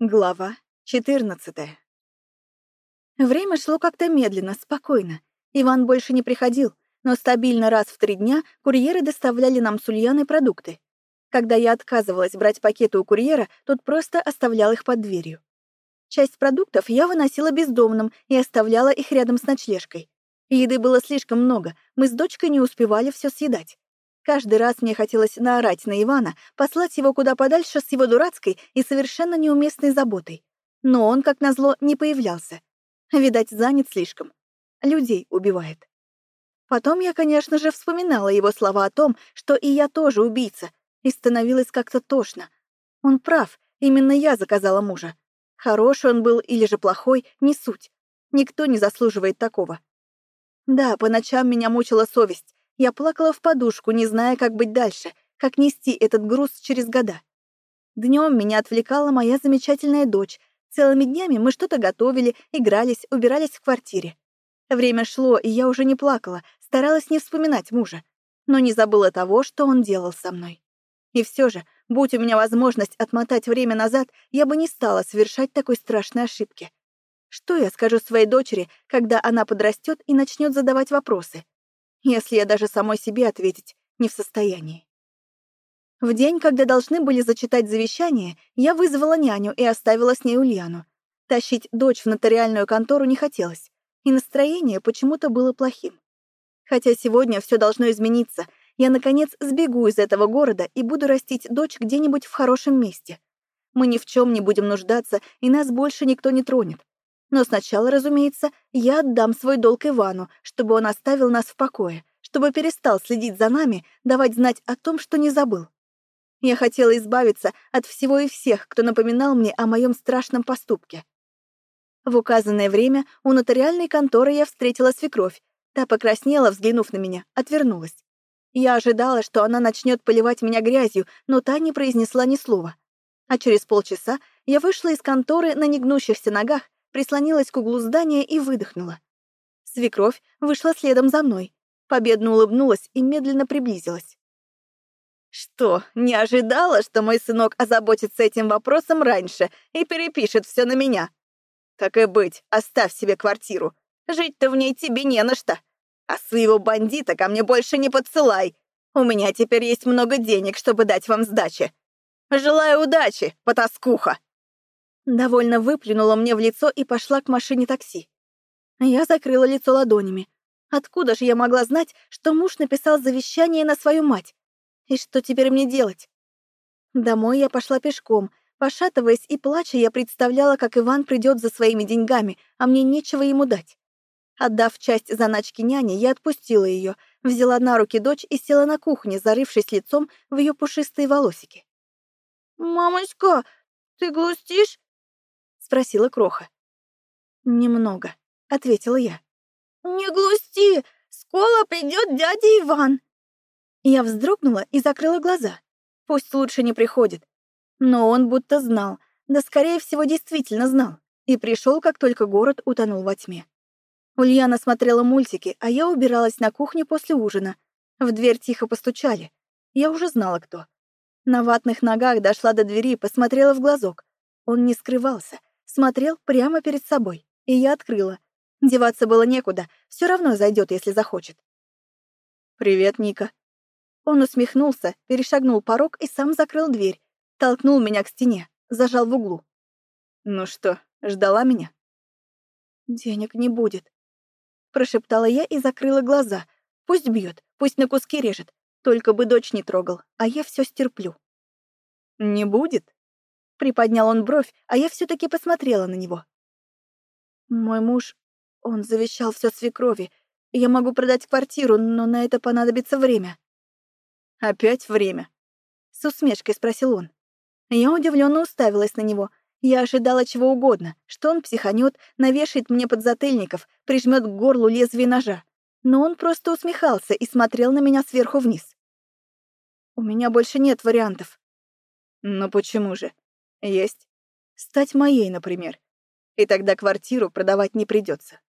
Глава 14 Время шло как-то медленно, спокойно. Иван больше не приходил, но стабильно раз в три дня курьеры доставляли нам с Ульяной продукты. Когда я отказывалась брать пакеты у курьера, тот просто оставлял их под дверью. Часть продуктов я выносила бездомным и оставляла их рядом с ночлежкой. Еды было слишком много, мы с дочкой не успевали все съедать. Каждый раз мне хотелось наорать на Ивана, послать его куда подальше с его дурацкой и совершенно неуместной заботой. Но он, как назло, не появлялся. Видать, занят слишком. Людей убивает. Потом я, конечно же, вспоминала его слова о том, что и я тоже убийца, и становилось как-то тошно. Он прав, именно я заказала мужа. Хороший он был или же плохой, не суть. Никто не заслуживает такого. Да, по ночам меня мучила совесть. Я плакала в подушку, не зная, как быть дальше, как нести этот груз через года. Днем меня отвлекала моя замечательная дочь. Целыми днями мы что-то готовили, игрались, убирались в квартире. Время шло, и я уже не плакала, старалась не вспоминать мужа, но не забыла того, что он делал со мной. И все же, будь у меня возможность отмотать время назад, я бы не стала совершать такой страшной ошибки. Что я скажу своей дочери, когда она подрастет и начнет задавать вопросы? Если я даже самой себе ответить не в состоянии. В день, когда должны были зачитать завещание, я вызвала няню и оставила с ней Ульяну. Тащить дочь в нотариальную контору не хотелось, и настроение почему-то было плохим. Хотя сегодня все должно измениться, я, наконец, сбегу из этого города и буду растить дочь где-нибудь в хорошем месте. Мы ни в чем не будем нуждаться, и нас больше никто не тронет. Но сначала, разумеется, я отдам свой долг Ивану, чтобы он оставил нас в покое, чтобы перестал следить за нами, давать знать о том, что не забыл. Я хотела избавиться от всего и всех, кто напоминал мне о моем страшном поступке. В указанное время у нотариальной конторы я встретила свекровь. Та покраснела, взглянув на меня, отвернулась. Я ожидала, что она начнет поливать меня грязью, но та не произнесла ни слова. А через полчаса я вышла из конторы на негнущихся ногах прислонилась к углу здания и выдохнула. Свекровь вышла следом за мной, победно улыбнулась и медленно приблизилась. «Что, не ожидала, что мой сынок озаботится этим вопросом раньше и перепишет все на меня? Так и быть, оставь себе квартиру. Жить-то в ней тебе не на что. А своего бандита ко мне больше не подсылай. У меня теперь есть много денег, чтобы дать вам сдачи. Желаю удачи, потаскуха!» Довольно выплюнула мне в лицо и пошла к машине такси. Я закрыла лицо ладонями. Откуда же я могла знать, что муж написал завещание на свою мать? И что теперь мне делать? Домой я пошла пешком. Пошатываясь и плача, я представляла, как Иван придет за своими деньгами, а мне нечего ему дать. Отдав часть заначки няне, я отпустила ее, взяла на руки дочь и села на кухне, зарывшись лицом в ее пушистые волосики. «Мамочка, ты грустишь?» — спросила Кроха. «Немного», — ответила я. «Не глусти! Скоро придет дядя Иван!» Я вздрогнула и закрыла глаза. Пусть лучше не приходит. Но он будто знал, да, скорее всего, действительно знал, и пришел, как только город утонул во тьме. Ульяна смотрела мультики, а я убиралась на кухне после ужина. В дверь тихо постучали. Я уже знала, кто. На ватных ногах дошла до двери и посмотрела в глазок. Он не скрывался, смотрел прямо перед собой, и я открыла. Деваться было некуда, все равно зайдет, если захочет. «Привет, Ника». Он усмехнулся, перешагнул порог и сам закрыл дверь, толкнул меня к стене, зажал в углу. «Ну что, ждала меня?» «Денег не будет», — прошептала я и закрыла глаза. «Пусть бьет, пусть на куски режет, только бы дочь не трогал, а я все стерплю». «Не будет?» Приподнял он бровь, а я все таки посмотрела на него. Мой муж, он завещал все свекрови. Я могу продать квартиру, но на это понадобится время. Опять время? С усмешкой спросил он. Я удивленно уставилась на него. Я ожидала чего угодно, что он психанет, навешает мне подзатыльников, прижмет к горлу лезвие ножа. Но он просто усмехался и смотрел на меня сверху вниз. У меня больше нет вариантов. Но почему же? Есть. Стать моей, например. И тогда квартиру продавать не придется.